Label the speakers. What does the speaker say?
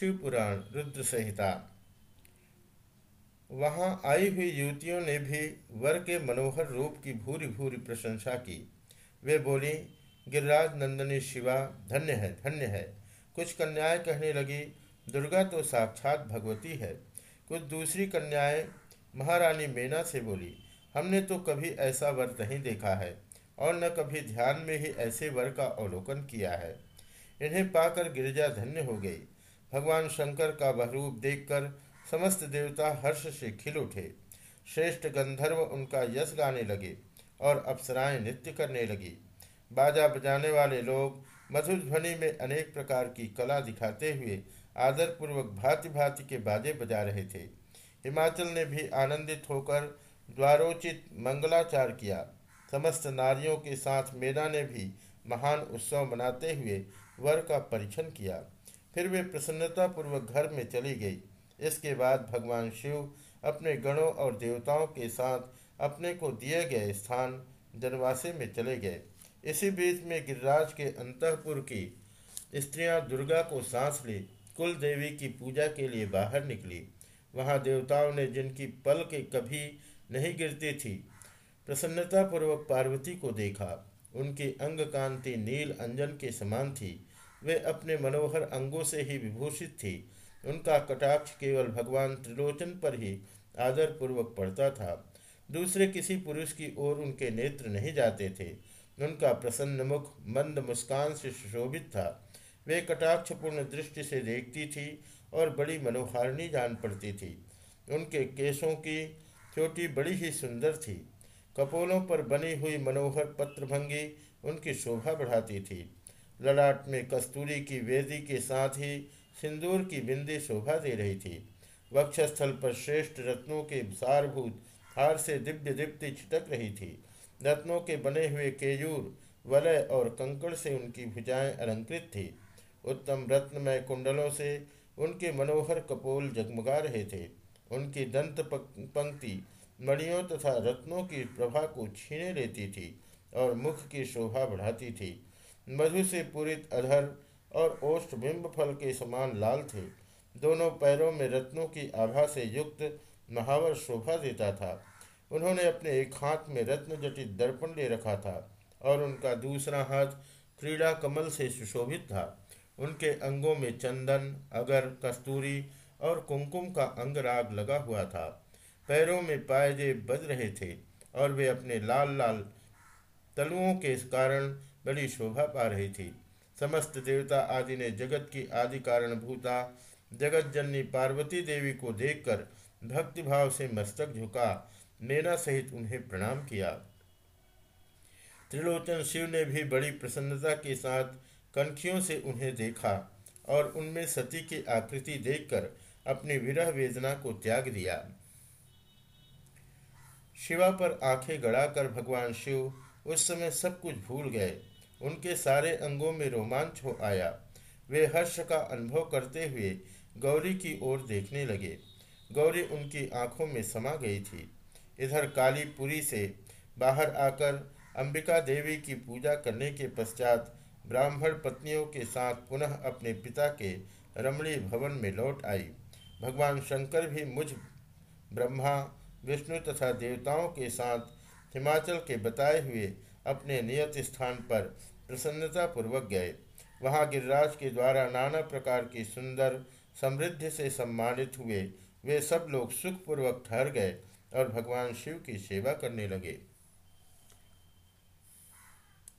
Speaker 1: शिव पुराण रुद्र संहिता वहाँ आई हुई युवतियों ने भी वर के मनोहर रूप की भूरी भूरी प्रशंसा की। वे बोली, गिरिराज नंदनी शिवा, धन्य है धन्य है। कुछ कन्याएँ कहने लगी, दुर्गा तो साक्षात भगवती है। कुछ दूसरी कन्याएँ महारानी मेना से बोली, हमने तो कभी ऐसा वर नहीं देखा है, और न कभी ध्यान में ही ऐसे वर का अवलोकन किया है। इन्हें पाकर गिरिजा धन्य हो गई। भगवान शंकर का वह रूप देखकर समस्त देवता हर्ष से खिल उठे। श्रेष्ठ गंधर्व उनका यश गाने लगे और अप्सराएँ नृत्य करने लगी। बाजा बजाने वाले लोग मधुर ध्वनि में अनेक प्रकार की कला दिखाते हुए आदरपूर्वक भांति भांति के बाजे बजा रहे थे। हिमाचल ने भी आनंदित होकर द्वारोचित मंगलाचार किया। समस्त नारियों के साथ मेरा ने भी महान उत्सव मनाते हुए वर का परीक्षण किया। फिर वे प्रसन्नतापूर्वक घर में चली गई। इसके बाद भगवान शिव अपने गणों और देवताओं के साथ अपने को दिए गए स्थान जनवासे में चले गए। इसी बीच में गिरिराज के अंतपुर की स्त्रियाँ दुर्गा को सांस ली कुल देवी की पूजा के लिए बाहर निकली। वहाँ देवताओं ने जिनकी पल के कभी नहीं गिरती थी, प्रसन्नतापूर्वक पार्वती को देखा। उनकी अंग कांति नील अंजन के समान थी। वे अपने मनोहर अंगों से ही विभूषित थी। उनका कटाक्ष केवल भगवान त्रिलोचन पर ही आदरपूर्वक पड़ता था। दूसरे किसी पुरुष की ओर उनके नेत्र नहीं जाते थे। उनका प्रसन्न मुख, मंद मुस्कान से सुशोभित था। वे कटाक्षपूर्ण दृष्टि से देखती थी और बड़ी मनोहारिणी जान पड़ती थी। उनके केशों की चोटी बड़ी ही सुंदर थी। कपोलों पर बनी हुई मनोहर पत्रभंगी उनकी शोभा बढ़ाती थी। ललाट में कस्तूरी की वेदी के साथ ही सिंदूर की बिंदी शोभा दे रही थी। वक्षस्थल पर श्रेष्ठ रत्नों के सारभूत हार से दिव्य दीप्ति छिटक रही थी। रत्नों के बने हुए केयूर, वलय और कंकड़ से उनकी भुजाएँ अलंकृत थी। उत्तम रत्नमय कुंडलों से उनके मनोहर कपोल जगमगा रहे थे। उनकी दंत पंक्ति मणियों तथा रत्नों की प्रभा को छीने लेती थी और मुख की शोभा बढ़ाती थी। मधु से पूरित अधर और ओष्ठ बिंब फल के समान लाल थे। दोनों पैरों में रत्नों की आभा से युक्त महावर शोभा देता था। उन्होंने अपने एक हाथ में रत्न जटित दर्पण ले रखा था और उनका दूसरा हाथ क्रीड़ा कमल से सुशोभित था। उनके अंगों में चंदन, अगर, कस्तूरी और कुमकुम का अंगराग लगा हुआ था। पैरों में पायजे बज रहे थे और वे अपने लाल लाल तलुओं के कारण बड़ी शोभा पा रही थी। समस्त देवता आदि ने जगत की आदि कारण भूता जगत जननी पार्वती देवी को देखकर भक्तिभाव से मस्तक झुका, मेना सहित उन्हें प्रणाम किया। त्रिलोचन शिव ने भी बड़ी प्रसन्नता के साथ कनखियों से उन्हें देखा और उनमें सती की आकृति देखकर अपनी विरह वेदना को त्याग दिया। शिवा पर आँखें गड़ाकर भगवान शिव उस समय सब कुछ भूल गए। उनके सारे अंगों में रोमांच हो आया। वे हर्ष का अनुभव करते हुए गौरी की ओर देखने लगे। गौरी उनकी आँखों में समा गई थी। इधर कालीपुरी से बाहर आकर अंबिका देवी की पूजा करने के पश्चात ब्राह्मण पत्नियों के साथ पुनः अपने पिता के रमणीय भवन में लौट आई। भगवान शंकर भी मुझ ब्रह्मा, विष्णु तथा देवताओं के साथ हिमाचल के बताए हुए अपने नियत स्थान पर प्रसन्नतापूर्वक गए। वहाँ गिरिराज के द्वारा नाना प्रकार की सुंदर समृद्धि से सम्मानित हुए। वे सब लोग सुखपूर्वक ठहर गए और भगवान शिव की सेवा करने लगे।